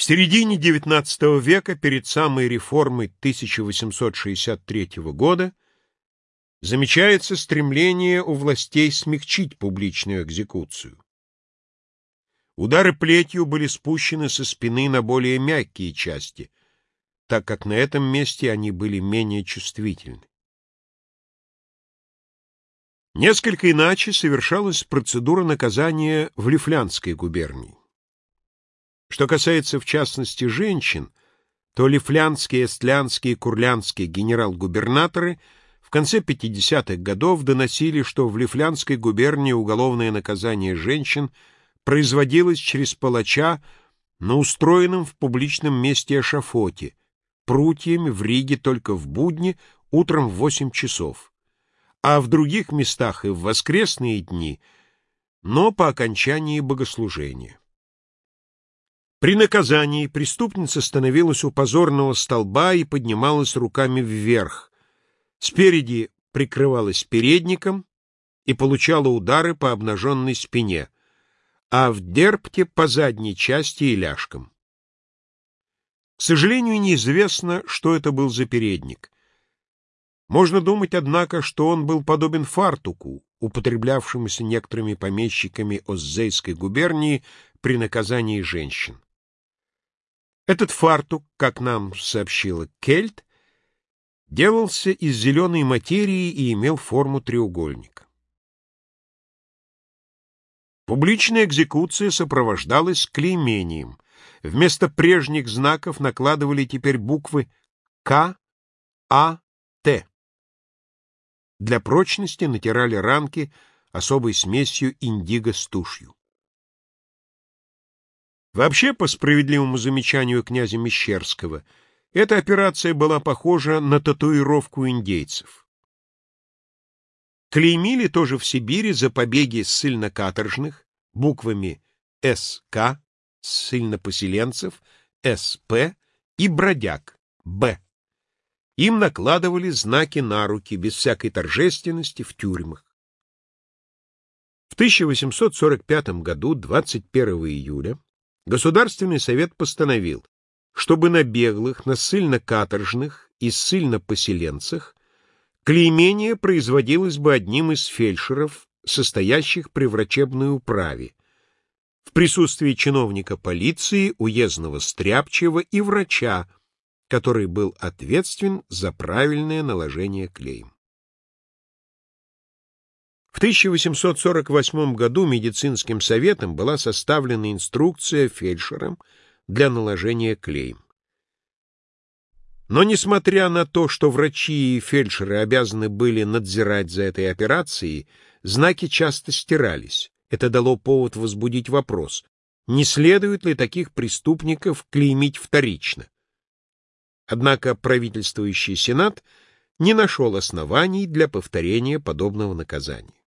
В середине XIX века, перед самой реформой 1863 года, замечается стремление у властей смягчить публичную экзекуцию. Удары плетью были спущены со спины на более мягкие части, так как на этом месте они были менее чувствительны. Несколько иначе совершалась процедура наказания в Лифлянской губернии. Что касается, в частности, женщин, то лифлянские, эстлянские, курлянские генерал-губернаторы в конце 50-х годов доносили, что в Лифлянской губернии уголовное наказание женщин производилось через палача на устроенном в публичном месте эшафоте, прутьями в Риге только в будни, утром в 8 часов, а в других местах и в воскресные дни, но по окончании богослужения. При наказании преступница становилась у позорного столба и поднималась руками вверх. Спереди прикрывалась передником и получала удары по обнаженной спине, а в дерпте по задней части и ляжкам. К сожалению, неизвестно, что это был за передник. Можно думать, однако, что он был подобен фартуку, употреблявшемуся некоторыми помещиками Оззейской губернии при наказании женщин. Этот фартук, как нам сообщила Кельт, делался из зеленой материи и имел форму треугольника. Публичная экзекуция сопровождалась клеймением. Вместо прежних знаков накладывали теперь буквы К, А, Т. Для прочности натирали ранки особой смесью индиго с тушью. Вообще, по справедливому замечанию князя Мещерского, эта операция была похожа на татуировку индейцев. Клеймили тоже в Сибири за побеги ссыльно-каторжных буквами СК, ссыльно-поселенцев, СП и бродяг, Б. Им накладывали знаки на руки без всякой торжественности в тюрьмах. В 1845 году, 21 июля, Государственный совет постановил, чтобы на беглых, на ссыльно-каторжных и ссыльно-поселенцах клеймение производилось бы одним из фельдшеров, состоящих при врачебной управе, в присутствии чиновника полиции, уездного стряпчего и врача, который был ответственен за правильное наложение клейм. В 1848 году медицинским советом была составлена инструкция фельдшерам для наложения клейм. Но несмотря на то, что врачи и фельдшеры обязаны были надзирать за этой операцией, знаки часто стирались. Это дало повод возбудить вопрос, не следует ли таких преступников клеймить вторично. Однако правительствующий сенат не нашел оснований для повторения подобного наказания.